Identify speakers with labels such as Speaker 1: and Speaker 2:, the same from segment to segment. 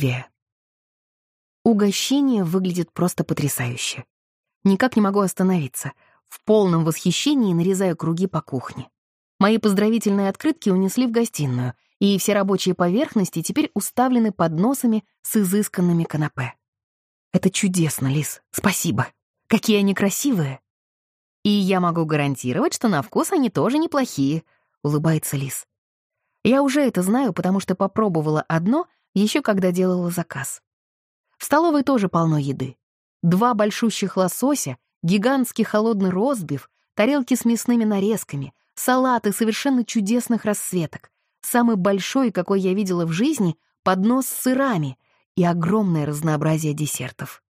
Speaker 1: Оливия. Угощение выглядит просто потрясающе. Никак не могу остановиться. В полном восхищении нарезаю круги по кухне. Мои поздравительные открытки унесли в гостиную, и все рабочие поверхности теперь уставлены подносами с изысканными канапе. Это чудесно, Лис, спасибо. Какие они красивые. И я могу гарантировать, что на вкус они тоже неплохие, улыбается Лис. Я уже это знаю, потому что попробовала одно еще когда делала заказ. В столовой тоже полно еды. Два большущих лосося, гигантский холодный розбив, тарелки с мясными нарезками, салаты совершенно чудесных расцветок, самый большой, какой я видела в жизни, поднос с сырами и огромное разнообразие десертов.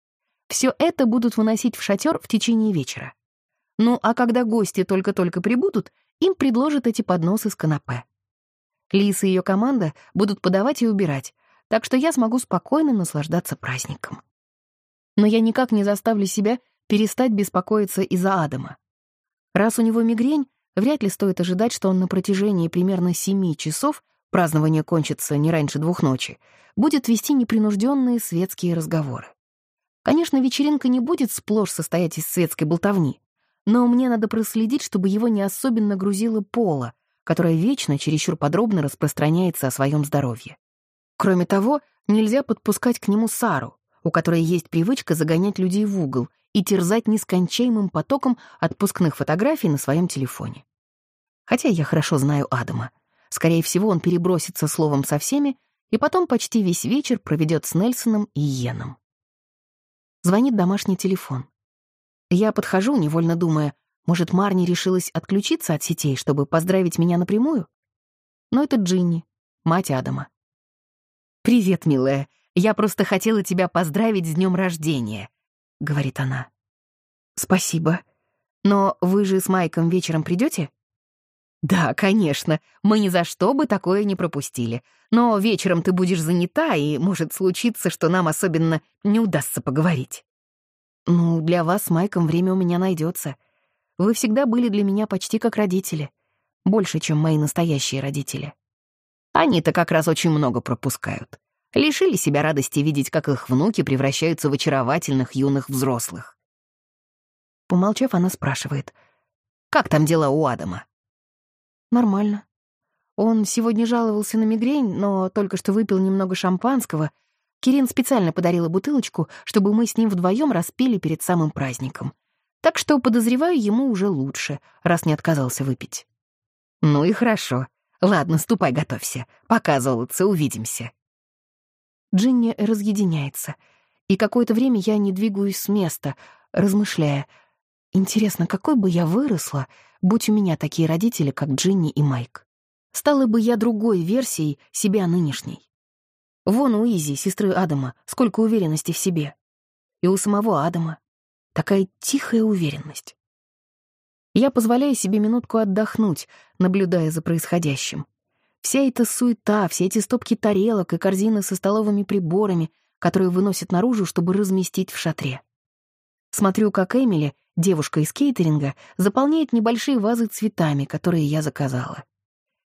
Speaker 1: Все это будут выносить в шатер в течение вечера. Ну, а когда гости только-только прибудут, им предложат эти подносы с канапе. Лиса и ее команда будут подавать и убирать, так что я смогу спокойно наслаждаться праздником. Но я никак не заставлю себя перестать беспокоиться из-за Адама. Раз у него мигрень, вряд ли стоит ожидать, что он на протяжении примерно семи часов, празднование кончится не раньше двух ночи, будет вести непринужденные светские разговоры. Конечно, вечеринка не будет сплошь состоять из светской болтовни, но мне надо проследить, чтобы его не особенно грузило пола, которая вечно чересчур подробно распространяется о своем здоровье. Кроме того, нельзя подпускать к нему Сару, у которой есть привычка загонять людей в угол и терзать нескончаемым потоком отпускных фотографий на своем телефоне. Хотя я хорошо знаю Адама. Скорее всего, он перебросится словом со всеми и потом почти весь вечер проведет с Нельсоном и Йеном. Звонит домашний телефон. Я подхожу, невольно думая, может, Марни решилась отключиться от сетей, чтобы поздравить меня напрямую? Но это Джинни, мать Адама. «Привет, милая. Я просто хотела тебя поздравить с днем рождения», — говорит она. «Спасибо. Но вы же с Майком вечером придете? «Да, конечно. Мы ни за что бы такое не пропустили. Но вечером ты будешь занята, и может случиться, что нам особенно не удастся поговорить». «Ну, для вас с Майком время у меня найдется. Вы всегда были для меня почти как родители. Больше, чем мои настоящие родители». Они-то как раз очень много пропускают. Лишили себя радости видеть, как их внуки превращаются в очаровательных юных взрослых. Помолчав, она спрашивает, «Как там дела у Адама?» «Нормально. Он сегодня жаловался на мигрень, но только что выпил немного шампанского. Кирин специально подарила бутылочку, чтобы мы с ним вдвоем распили перед самым праздником. Так что, подозреваю, ему уже лучше, раз не отказался выпить». «Ну и хорошо. Ладно, ступай, готовься. Пока, увидимся. Джинни разъединяется, и какое-то время я не двигаюсь с места, размышляя. Интересно, какой бы я выросла, будь у меня такие родители, как Джинни и Майк? Стала бы я другой версией себя нынешней. Вон у Изи, сестры Адама, сколько уверенности в себе. И у самого Адама. Такая тихая уверенность. Я позволяю себе минутку отдохнуть, наблюдая за происходящим. Вся эта суета, все эти стопки тарелок и корзины со столовыми приборами, которые выносят наружу, чтобы разместить в шатре. Смотрю, как Эмили, девушка из кейтеринга, заполняет небольшие вазы цветами, которые я заказала.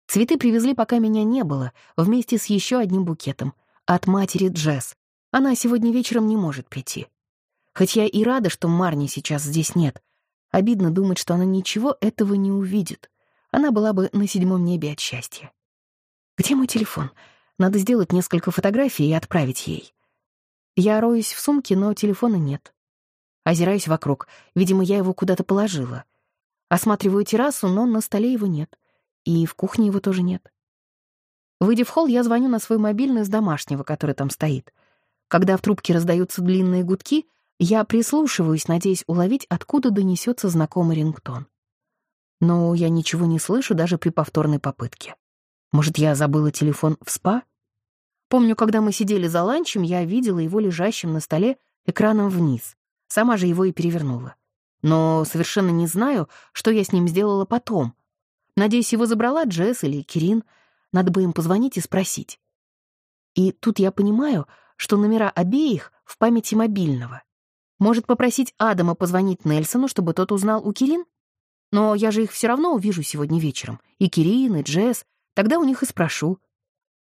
Speaker 1: Цветы привезли, пока меня не было, вместе с еще одним букетом, от матери Джесс. Она сегодня вечером не может прийти. Хоть я и рада, что Марни сейчас здесь нет, Обидно думать, что она ничего этого не увидит. Она была бы на седьмом небе от счастья. Где мой телефон? Надо сделать несколько фотографий и отправить ей. Я роюсь в сумке, но телефона нет. Озираюсь вокруг. Видимо, я его куда-то положила. Осматриваю террасу, но на столе его нет. И в кухне его тоже нет. Выйдя в холл, я звоню на свой мобильный с домашнего, который там стоит. Когда в трубке раздаются длинные гудки — я прислушиваюсь, надеясь уловить, откуда донесется знакомый рингтон. Но я ничего не слышу даже при повторной попытке. Может, я забыла телефон в спа? Помню, когда мы сидели за ланчем, я видела его лежащим на столе экраном вниз. Сама же его и перевернула. Но совершенно не знаю, что я с ним сделала потом. Надеюсь, его забрала Джесс или Кирин. Надо бы им позвонить и спросить. И тут я понимаю, что номера обеих в памяти мобильного. Может, попросить Адама позвонить Нельсону, чтобы тот узнал у Кирин? Но я же их все равно увижу сегодня вечером. И Кирин, и Джесс. Тогда у них и спрошу.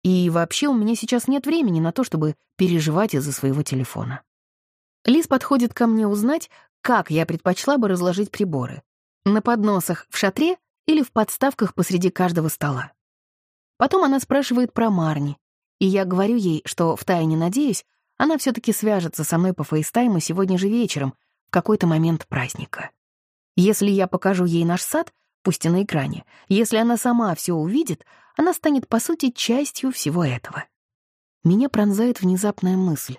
Speaker 1: И вообще у меня сейчас нет времени на то, чтобы переживать из-за своего телефона. Лиз подходит ко мне узнать, как я предпочла бы разложить приборы. На подносах в шатре или в подставках посреди каждого стола. Потом она спрашивает про Марни, и я говорю ей, что втайне надеюсь, она все таки свяжется со мной по фейстайму сегодня же вечером, в какой-то момент праздника. Если я покажу ей наш сад, пусть и на экране, если она сама все увидит, она станет, по сути, частью всего этого. Меня пронзает внезапная мысль.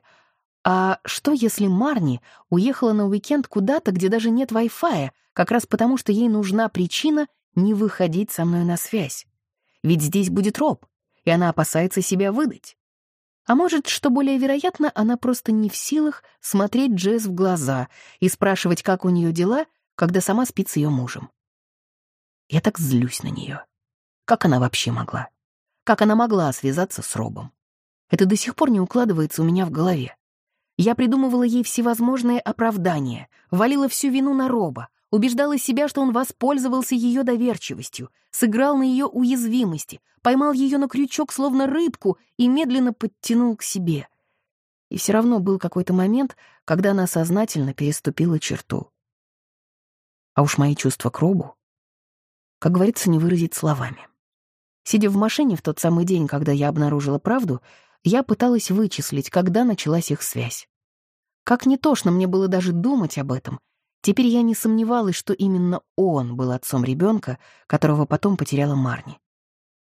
Speaker 1: А что, если Марни уехала на уикенд куда-то, где даже нет Wi-Fi, как раз потому, что ей нужна причина не выходить со мной на связь? Ведь здесь будет Роб, и она опасается себя выдать. А может, что более вероятно, она просто не в силах смотреть Джесс в глаза и спрашивать, как у нее дела, когда сама спит с ее мужем. Я так злюсь на нее. Как она вообще могла? Как она могла связаться с Робом? Это до сих пор не укладывается у меня в голове. Я придумывала ей всевозможные оправдания, валила всю вину на Роба, убеждала себя, что он воспользовался ее доверчивостью, сыграл на ее уязвимости, поймал ее на крючок, словно рыбку, и медленно подтянул к себе. И все равно был какой-то момент, когда она сознательно переступила черту. А уж мои чувства к Робу, как говорится, не выразить словами. Сидя в машине в тот самый день, когда я обнаружила правду, я пыталась вычислить, когда началась их связь. Как не тошно мне было даже думать об этом, теперь я не сомневалась, что именно он был отцом ребенка, которого потом потеряла Марни.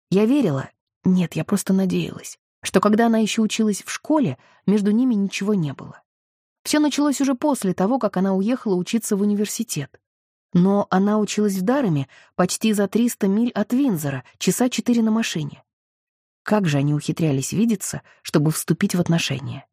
Speaker 1: Я верила, нет, я просто надеялась, что когда она еще училась в школе, между ними ничего не было. Все началось уже после того, как она уехала учиться в университет. Но она училась в Дарами почти за 300 миль от Винзора, часа четыре на машине. Как же они ухитрялись видеться, чтобы вступить в отношения?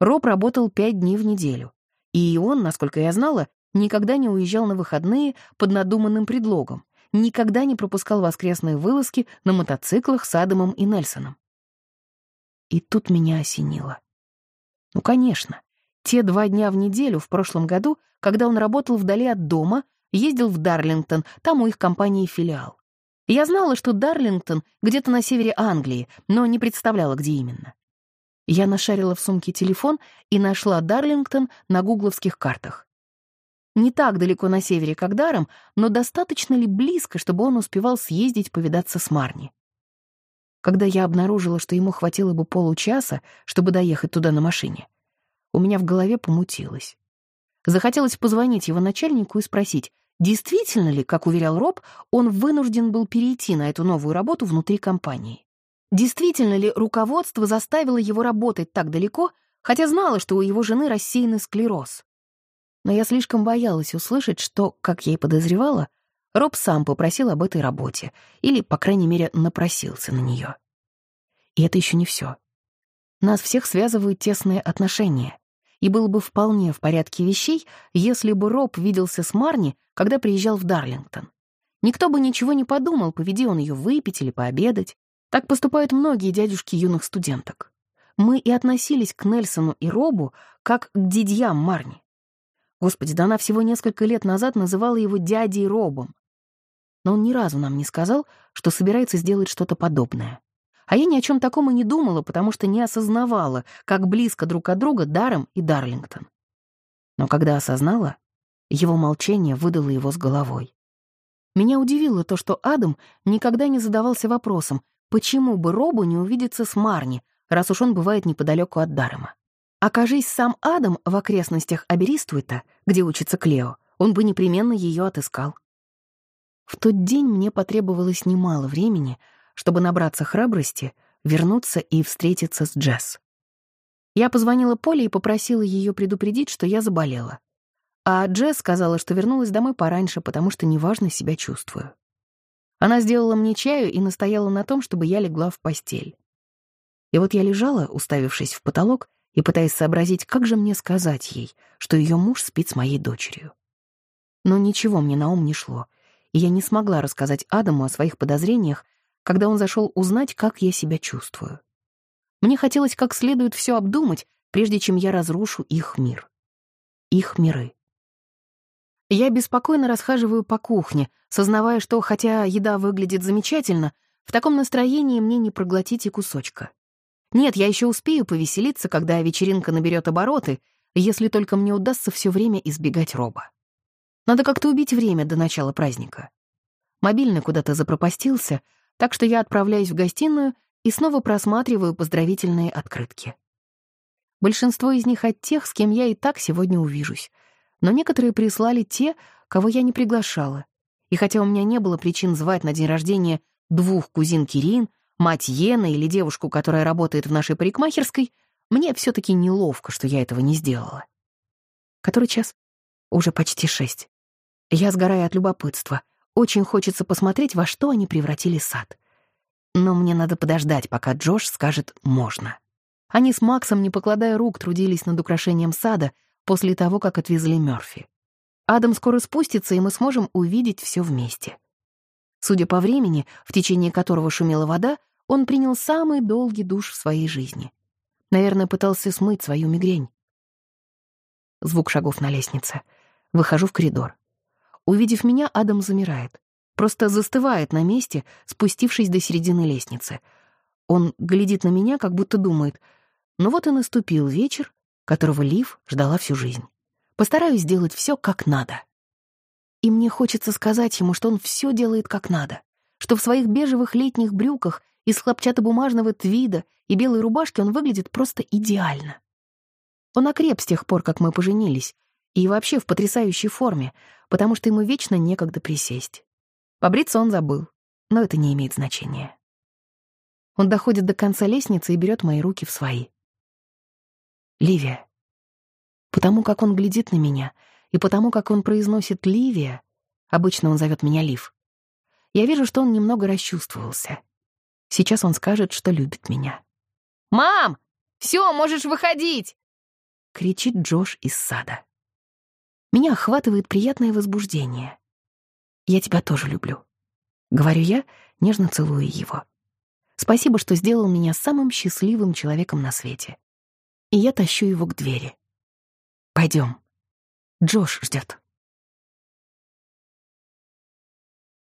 Speaker 1: Роб работал пять дней в неделю. И он, насколько я знала, никогда не уезжал на выходные под надуманным предлогом, никогда не пропускал воскресные вылазки на мотоциклах с Адамом и Нельсоном. И тут меня осенило. Ну, конечно, те два дня в неделю в прошлом году, когда он работал вдали от дома, ездил в Дарлингтон, там у их компании филиал. Я знала, что Дарлингтон где-то на севере Англии, но не представляла, где именно. Я нашарила в сумке телефон и нашла Дарлингтон на гугловских картах. Не так далеко на севере, как Даром, но достаточно ли близко, чтобы он успевал съездить повидаться с Марни? Когда я обнаружила, что ему хватило бы получаса, чтобы доехать туда на машине, у меня в голове помутилось. Захотелось позвонить его начальнику и спросить, действительно ли, как уверял Роб, он вынужден был перейти на эту новую работу внутри компании. Действительно ли руководство заставило его работать так далеко, хотя знало, что у его жены рассеянный склероз? Но я слишком боялась услышать, что, как я и подозревала, Роб сам попросил об этой работе, или, по крайней мере, напросился на нее. И это еще не все. Нас всех связывают тесные отношения. И было бы вполне в порядке вещей, если бы Роб виделся с Марни, когда приезжал в Дарлингтон. Никто бы ничего не подумал, поведи он ее выпить или пообедать. Так поступают многие дядюшки юных студенток. Мы и относились к Нельсону и Робу как к дядьям Марни. Господи, да она всего несколько лет назад называла его дядей Робом. Но он ни разу нам не сказал, что собирается сделать что-то подобное. А я ни о чем таком и не думала, потому что не осознавала, как близко друг от друга Даром и Дарлингтон. Но когда осознала, его молчание выдало его с головой. Меня удивило то, что Адам никогда не задавался вопросом, почему бы Робу не увидеться с Марни, раз уж он бывает неподалеку от Дарема. Окажись сам Адам в окрестностях Аберистуэта, где учится Клео, он бы непременно ее отыскал. В тот день мне потребовалось немало времени, чтобы набраться храбрости, вернуться и встретиться с Джесс. Я позвонила Поле и попросила ее предупредить, что я заболела. А Джесс сказала, что вернулась домой пораньше, потому что неважно себя чувствую. Она сделала мне чаю и настояла на том, чтобы я легла в постель. И вот я лежала, уставившись в потолок, и пытаясь сообразить, как же мне сказать ей, что ее муж спит с моей дочерью. Но ничего мне на ум не шло, и я не смогла рассказать Адаму о своих подозрениях, когда он зашел узнать, как я себя чувствую. Мне хотелось как следует все обдумать, прежде чем я разрушу их мир. Их миры. Я беспокойно расхаживаю по кухне, сознавая, что, хотя еда выглядит замечательно, В таком настроении мне не проглотить и кусочка. Нет, я еще успею повеселиться, когда вечеринка наберет обороты, если только мне удастся все время избегать Роба. Надо как-то убить время до начала праздника. Мобильный куда-то запропастился, так что я отправляюсь в гостиную и снова просматриваю поздравительные открытки. Большинство из них от тех, с кем я и так сегодня увижусь, но некоторые прислали те, кого я не приглашала. И хотя у меня не было причин звать на день рождения двух кузин Кирин, мать Йена или девушку, которая работает в нашей парикмахерской, мне все таки неловко, что я этого не сделала. Который час? Уже почти шесть. Я сгораю от любопытства. Очень хочется посмотреть, во что они превратили сад. Но мне надо подождать, пока Джош скажет «можно». Они с Максом, не покладая рук, трудились над украшением сада после того, как отвезли Мёрфи. Адам скоро спустится, и мы сможем увидеть все вместе. Судя по времени, в течение которого шумела вода, он принял самый долгий душ в своей жизни. Наверное, пытался смыть свою мигрень. Звук шагов на лестнице. Выхожу в коридор. Увидев меня, Адам замирает. Просто застывает на месте, спустившись до середины лестницы. Он глядит на меня, как будто думает, ну вот и наступил вечер, которого Лив ждала всю жизнь. Постараюсь сделать все как надо. И мне хочется сказать ему, что он все делает как надо, что в своих бежевых летних брюках из хлопчатобумажного твида и белой рубашки он выглядит просто идеально. Он окреп с тех пор, как мы поженились, и вообще в потрясающей форме, потому что ему вечно некогда присесть. Побриться он забыл, но это не имеет значения. Он доходит до конца лестницы и берет мои руки в свои. Ливия. Потому как он глядит на меня, и потому как он произносит «Ливия», обычно он зовет меня Лив, я вижу, что он немного расчувствовался. Сейчас он скажет, что любит меня. «Мам! Все, можешь выходить!» — кричит Джош из сада. Меня охватывает приятное возбуждение. «Я тебя тоже люблю», — говорю я, нежно целуя его. «Спасибо, что сделал меня самым счастливым человеком на свете». И я тащу его к двери. Пойдем. Джош ждет.